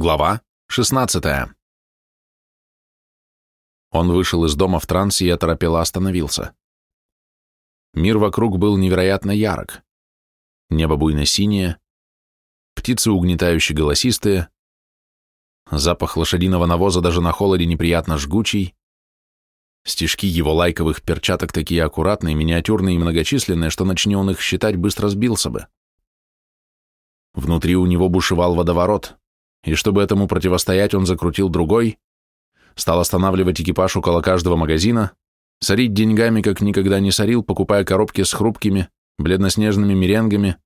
Глава 16 Он вышел из дома в трансе и оторопело остановился. Мир вокруг был невероятно ярок. Небо буйно-синее, птицы угнетающе голосистые, запах лошадиного навоза даже на холоде неприятно жгучий, стежки его лайковых перчаток такие аккуратные, миниатюрные и многочисленные, что начни он их считать, быстро сбился бы. Внутри у него бушевал водоворот, и чтобы этому противостоять, он закрутил другой, стал останавливать экипаж около каждого магазина, сорить деньгами, как никогда не сорил, покупая коробки с хрупкими, бледноснежными меренгами,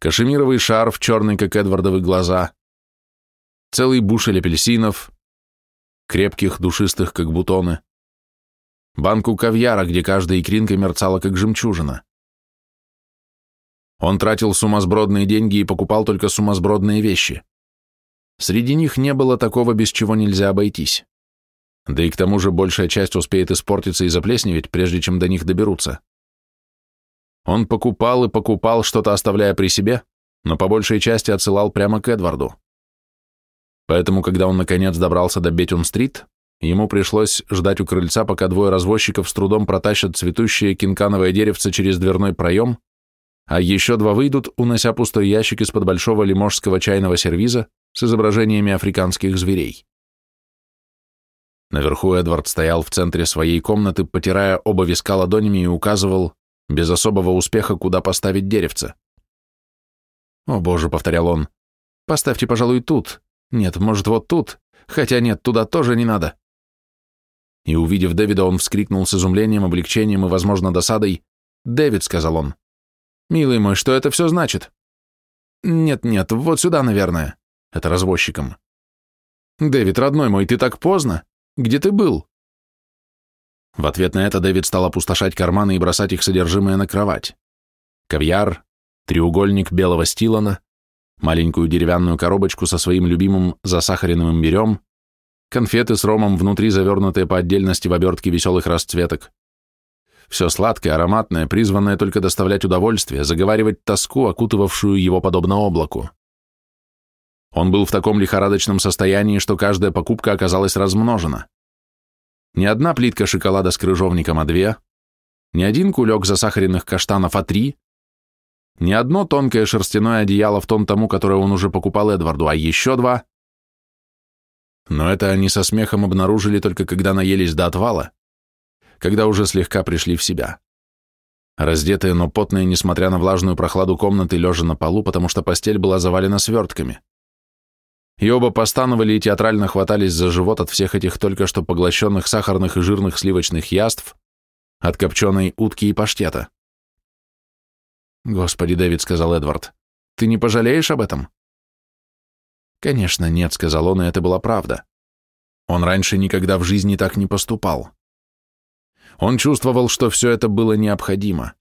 кашемировый шарф, черный, как Эдвардовы глаза, целый бушель апельсинов, крепких, душистых, как бутоны, банку кавьяра, где каждая икринка мерцала, как жемчужина. Он тратил сумасбродные деньги и покупал только сумасбродные вещи. Среди них не было такого, без чего нельзя обойтись. Да и к тому же большая часть успеет испортиться и заплесневеть, прежде чем до них доберутся. Он покупал и покупал, что-то оставляя при себе, но по большей части отсылал прямо к Эдварду. Поэтому, когда он наконец добрался до Бетюн-стрит, ему пришлось ждать у крыльца, пока двое развозчиков с трудом протащат цветущее кинкановое деревце через дверной проем, а еще два выйдут, унося пустой ящик из-под большого лиможского чайного сервиза с изображениями африканских зверей. Наверху Эдвард стоял в центре своей комнаты, потирая оба виска ладонями и указывал, без особого успеха, куда поставить деревце. «О боже», — повторял он, — «поставьте, пожалуй, тут. Нет, может, вот тут. Хотя нет, туда тоже не надо». И, увидев Дэвида, он вскрикнул с изумлением, облегчением и, возможно, досадой. «Дэвид», — сказал он, — «милый мой, что это все значит?» «Нет-нет, вот сюда, наверное». Это развозчиком. «Дэвид, родной мой, ты так поздно. Где ты был?» В ответ на это Дэвид стал опустошать карманы и бросать их содержимое на кровать. Кавьяр, треугольник белого стилана, маленькую деревянную коробочку со своим любимым засахаренным имбирем, конфеты с ромом внутри, завернутые по отдельности в обертке веселых расцветок. Все сладкое, ароматное, призванное только доставлять удовольствие, заговаривать тоску, окутывавшую его подобно облаку. Он был в таком лихорадочном состоянии, что каждая покупка оказалась размножена. Не одна плитка шоколада с крыжовником, а две, не один кулек засахаренных каштанов, а три, не одно тонкое шерстяное одеяло в тон тому, которое он уже покупал Эдварду, а еще два. Но это они со смехом обнаружили только когда наелись до отвала, когда уже слегка пришли в себя. Раздетые, но потные, несмотря на влажную прохладу комнаты, лежа на полу, потому что постель была завалена свертками и оба постановали и театрально хватались за живот от всех этих только что поглощенных сахарных и жирных сливочных яств, от копченой утки и паштета. «Господи, Дэвид», — сказал Эдвард, — «ты не пожалеешь об этом?» «Конечно, нет», — сказал он, и это была правда. Он раньше никогда в жизни так не поступал. Он чувствовал, что все это было необходимо.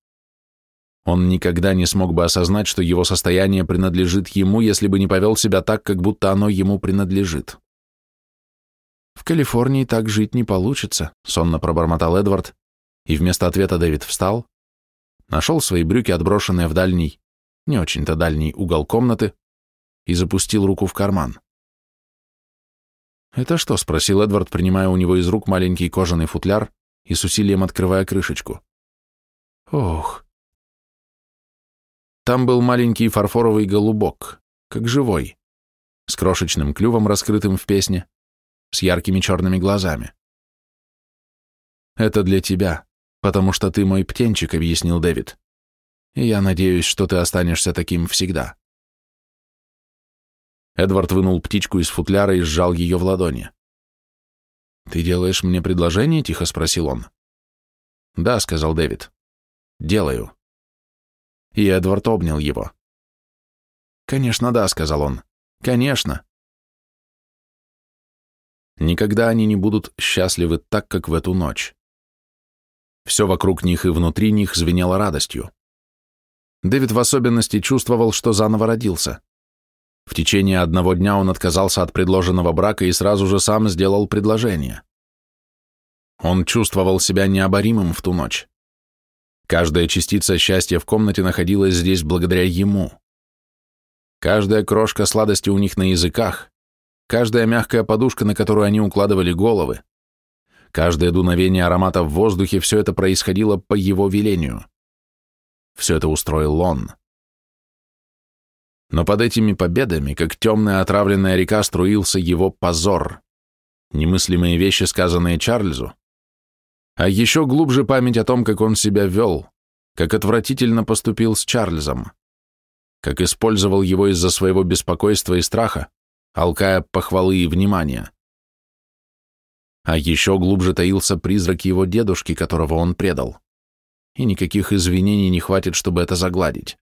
Он никогда не смог бы осознать, что его состояние принадлежит ему, если бы не повел себя так, как будто оно ему принадлежит. «В Калифорнии так жить не получится», — сонно пробормотал Эдвард, и вместо ответа Дэвид встал, нашел свои брюки, отброшенные в дальний, не очень-то дальний угол комнаты, и запустил руку в карман. «Это что?» — спросил Эдвард, принимая у него из рук маленький кожаный футляр и с усилием открывая крышечку. «Ох, там был маленький фарфоровый голубок, как живой, с крошечным клювом, раскрытым в песне, с яркими черными глазами. «Это для тебя, потому что ты мой птенчик», — объяснил Дэвид. «И я надеюсь, что ты останешься таким всегда». Эдвард вынул птичку из футляра и сжал ее в ладони. «Ты делаешь мне предложение?» — тихо спросил он. «Да», — сказал Дэвид. «Делаю» и Эдвард обнял его. «Конечно, да», — сказал он. «Конечно». Никогда они не будут счастливы так, как в эту ночь. Все вокруг них и внутри них звенело радостью. Дэвид в особенности чувствовал, что заново родился. В течение одного дня он отказался от предложенного брака и сразу же сам сделал предложение. Он чувствовал себя необоримым в ту ночь. Каждая частица счастья в комнате находилась здесь благодаря ему. Каждая крошка сладости у них на языках, каждая мягкая подушка, на которую они укладывали головы, каждое дуновение аромата в воздухе, все это происходило по его велению. Все это устроил он. Но под этими победами, как темная отравленная река, струился его позор. Немыслимые вещи, сказанные Чарльзу, а еще глубже память о том, как он себя вел, как отвратительно поступил с Чарльзом, как использовал его из-за своего беспокойства и страха, алкая похвалы и внимания. А еще глубже таился призрак его дедушки, которого он предал. И никаких извинений не хватит, чтобы это загладить.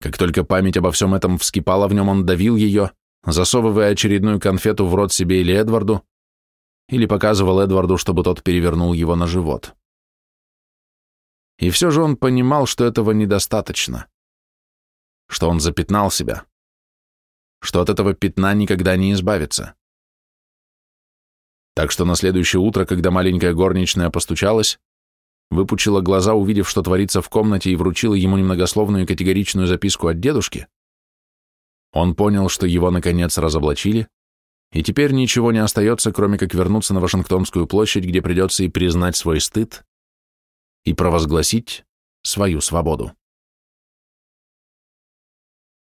Как только память обо всем этом вскипала в нем, он давил ее, засовывая очередную конфету в рот себе или Эдварду, или показывал Эдварду, чтобы тот перевернул его на живот. И все же он понимал, что этого недостаточно, что он запятнал себя, что от этого пятна никогда не избавиться. Так что на следующее утро, когда маленькая горничная постучалась, выпучила глаза, увидев, что творится в комнате, и вручила ему немногословную и категоричную записку от дедушки, он понял, что его, наконец, разоблачили, и теперь ничего не остается, кроме как вернуться на Вашингтонскую площадь, где придется и признать свой стыд, и провозгласить свою свободу.